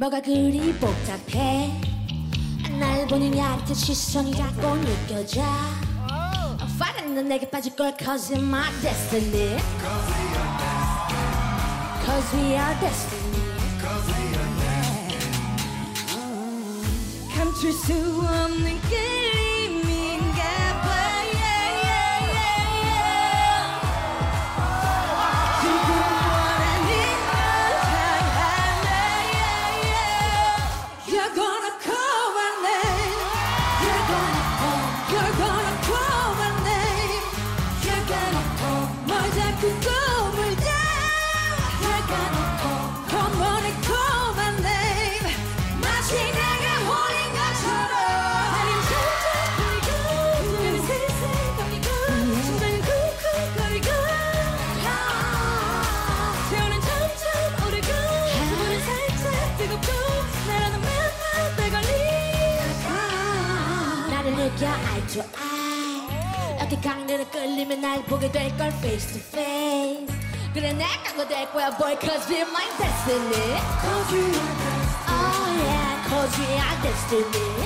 뭐가 그리 복잡해 날 보는 야릇한 시선이 자꾸 느껴져 파란 넌 내게 빠질 걸 cause you're my destiny Cause we are destiny 감출 수 없는 끌 and call my 빼걸리고 나를 느껴 to eye 이렇게 강렬한 끌리면 날 보게 될 걸 face to face 그래 내가 그될 거야 boy cause we're my destiny Cause you are best Oh yeah cause we are destiny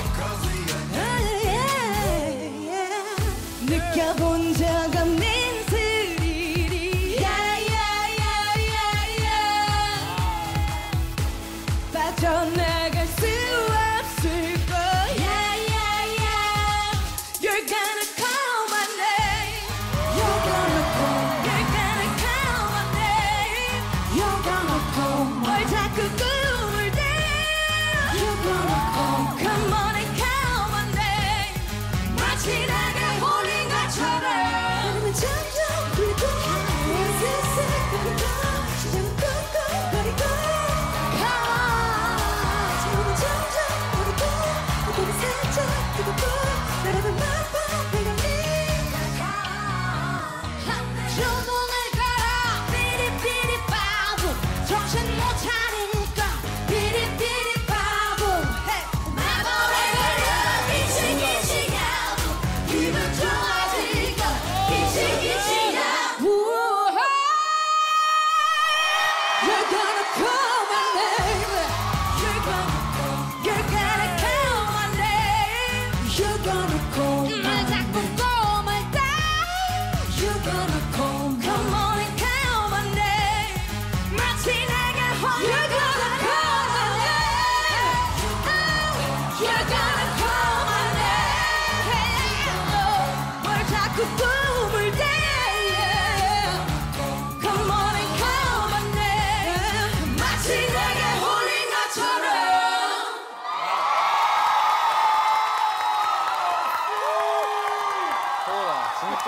느껴본 적 없는 스릴이 야야야야야 빠져나 뭘 자꾸 꿈을 대 You're gonna call Come on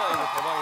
대박이다